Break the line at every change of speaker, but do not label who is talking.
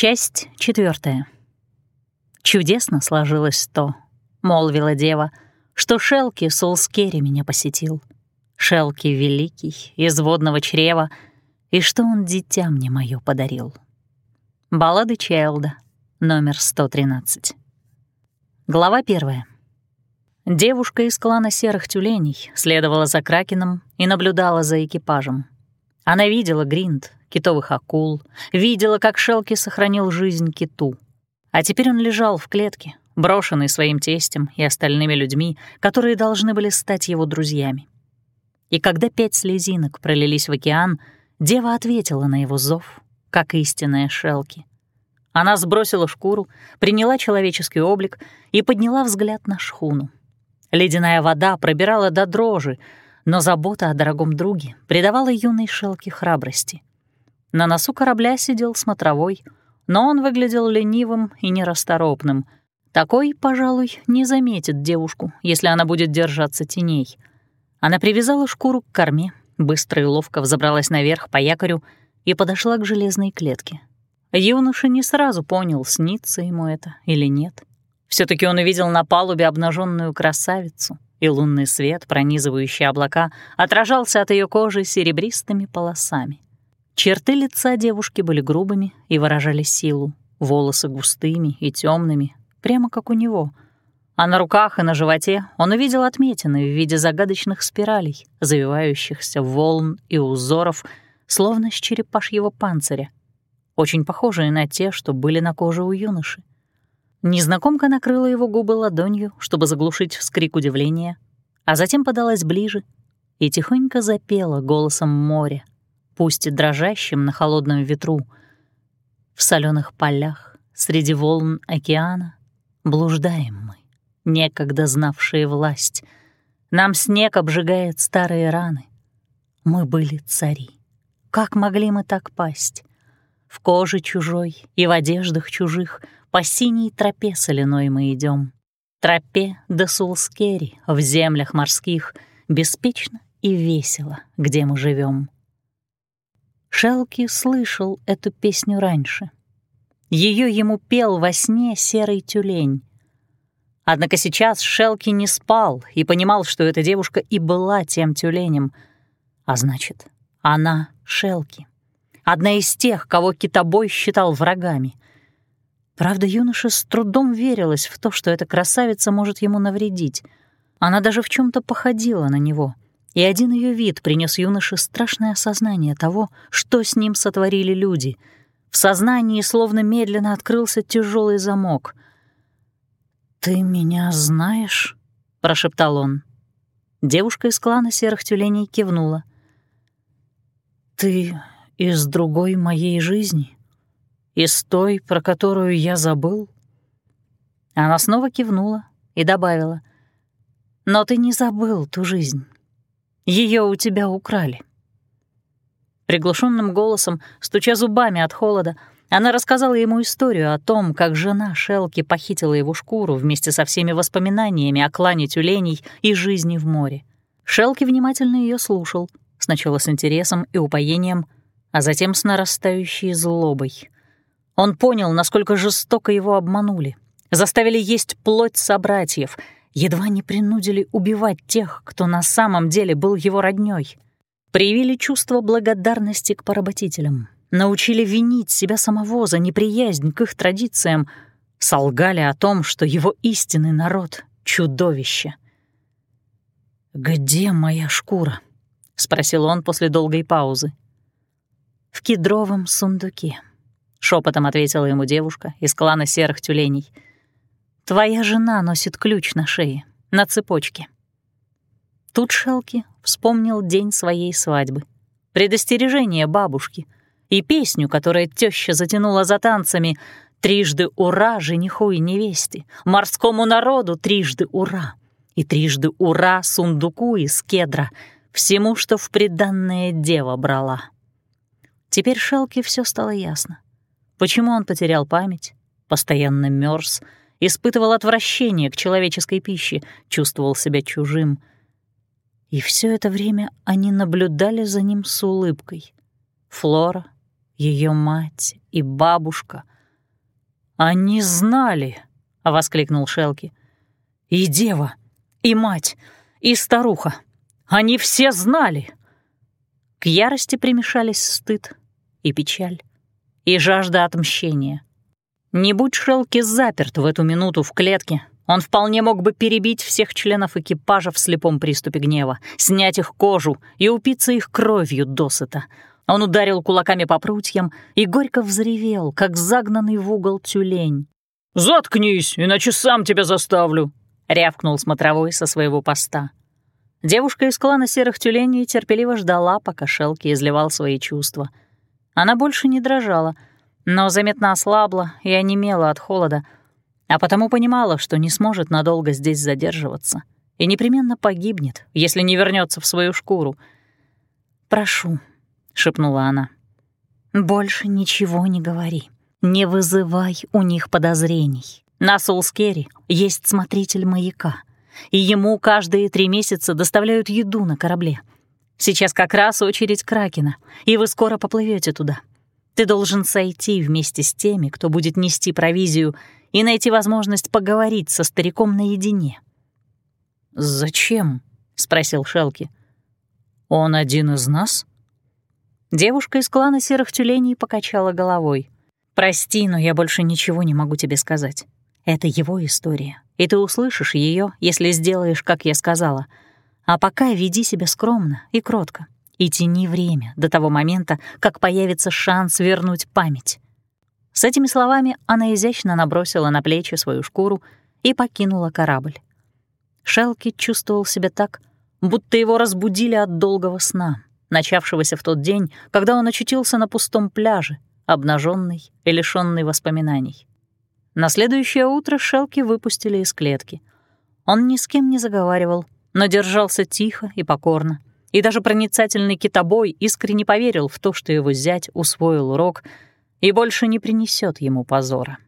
Часть четвертая. «Чудесно сложилось то», — молвила дева, «что Шелки Солскери меня посетил. Шелки великий, из водного чрева, и что он дитя мне мое подарил». Баллады Чайлда, номер 113. Глава первая. Девушка из клана серых тюленей следовала за Кракеном и наблюдала за экипажем. Она видела гринд, китовых акул, видела, как Шелки сохранил жизнь киту. А теперь он лежал в клетке, брошенный своим тестем и остальными людьми, которые должны были стать его друзьями. И когда пять слезинок пролились в океан, дева ответила на его зов, как истинная Шелки. Она сбросила шкуру, приняла человеческий облик и подняла взгляд на шхуну. Ледяная вода пробирала до дрожи, но забота о дорогом друге придавала юной Шелке храбрости. На носу корабля сидел смотровой, но он выглядел ленивым и нерасторопным. Такой, пожалуй, не заметит девушку, если она будет держаться теней. Она привязала шкуру к корме, быстро и ловко взобралась наверх по якорю и подошла к железной клетке. Юноша не сразу понял, снится ему это или нет все таки он увидел на палубе обнаженную красавицу, и лунный свет, пронизывающий облака, отражался от ее кожи серебристыми полосами. Черты лица девушки были грубыми и выражали силу, волосы густыми и темными, прямо как у него. А на руках и на животе он увидел отметины в виде загадочных спиралей, завивающихся волн и узоров, словно с черепашьего панциря, очень похожие на те, что были на коже у юноши. Незнакомка накрыла его губы ладонью, чтобы заглушить вскрик удивления, а затем подалась ближе и тихонько запела голосом моря, пусть и дрожащим на холодном ветру. В соленых полях, среди волн океана, блуждаем мы, некогда знавшие власть. Нам снег обжигает старые раны. Мы были цари. Как могли мы так пасть? В коже чужой и в одеждах чужих — по синей тропе соляной мы идем, Тропе до Сулскери в землях морских, Беспечно и весело, где мы живем. Шелки слышал эту песню раньше. Ее ему пел во сне серый тюлень. Однако сейчас Шелки не спал и понимал, что эта девушка и была тем тюленем. А значит, она — Шелки. Одна из тех, кого китобой считал врагами — Правда, юноша с трудом верилась в то, что эта красавица может ему навредить. Она даже в чем то походила на него, и один ее вид принес юноше страшное осознание того, что с ним сотворили люди. В сознании словно медленно открылся тяжелый замок. «Ты меня знаешь?» — прошептал он. Девушка из клана серых тюленей кивнула. «Ты из другой моей жизни?» Из той, про которую я забыл?» Она снова кивнула и добавила. «Но ты не забыл ту жизнь. Ее у тебя украли». Приглушенным голосом, стуча зубами от холода, она рассказала ему историю о том, как жена Шелки похитила его шкуру вместе со всеми воспоминаниями о клане тюленей и жизни в море. Шелки внимательно ее слушал, сначала с интересом и упоением, а затем с нарастающей злобой. Он понял, насколько жестоко его обманули. Заставили есть плоть собратьев, едва не принудили убивать тех, кто на самом деле был его роднёй. Проявили чувство благодарности к поработителям, научили винить себя самого за неприязнь к их традициям, солгали о том, что его истинный народ — чудовище. «Где моя шкура?» — спросил он после долгой паузы. «В кедровом сундуке», — шепотом ответила ему девушка из клана серых тюленей. «Твоя жена носит ключ на шее, на цепочке». Тут Шелки вспомнил день своей свадьбы, предостережение бабушки и песню, которая теща затянула за танцами «Трижды ура жениху и невесте, морскому народу трижды ура» и трижды ура сундуку из кедра, всему, что в приданное дева брала. Теперь Шелке все стало ясно. Почему он потерял память, постоянно мерз, испытывал отвращение к человеческой пище, чувствовал себя чужим. И все это время они наблюдали за ним с улыбкой. Флора, ее мать и бабушка «Они знали!» — воскликнул Шелки. «И дева, и мать, и старуха. Они все знали!» К ярости примешались стыд и печаль, и жажда отмщения. Не будь Шелки заперт в эту минуту в клетке, он вполне мог бы перебить всех членов экипажа в слепом приступе гнева, снять их кожу и упиться их кровью досыта. Он ударил кулаками по прутьям и горько взревел, как загнанный в угол тюлень.
«Заткнись, иначе сам тебя заставлю!»
— рявкнул смотровой со своего поста. Девушка из клана серых тюленей терпеливо ждала, пока Шелки изливал свои чувства. Она больше не дрожала — но заметно ослабла и онемела от холода, а потому понимала, что не сможет надолго здесь задерживаться и непременно погибнет, если не вернется в свою шкуру. «Прошу», — шепнула она, — «больше ничего не говори. Не вызывай у них подозрений. На Солскере есть смотритель маяка, и ему каждые три месяца доставляют еду на корабле. Сейчас как раз очередь Кракена, и вы скоро поплывете туда. Ты должен сойти вместе с теми, кто будет нести провизию, и найти возможность поговорить со стариком наедине».
«Зачем?» — спросил Шелки. «Он один из нас?»
Девушка из клана серых тюленей покачала головой. «Прости, но я больше ничего не могу тебе сказать. Это его история, и ты услышишь ее, если сделаешь, как я сказала. А пока веди себя скромно и кротко и тяни время до того момента, как появится шанс вернуть память. С этими словами она изящно набросила на плечи свою шкуру и покинула корабль. Шелки чувствовал себя так, будто его разбудили от долгого сна, начавшегося в тот день, когда он очутился на пустом пляже, обнаженный и лишенный воспоминаний. На следующее утро Шелки выпустили из клетки. Он ни с кем не заговаривал, но держался тихо и покорно, и даже проницательный китобой искренне поверил в то, что его зять усвоил урок и больше не принесет ему позора.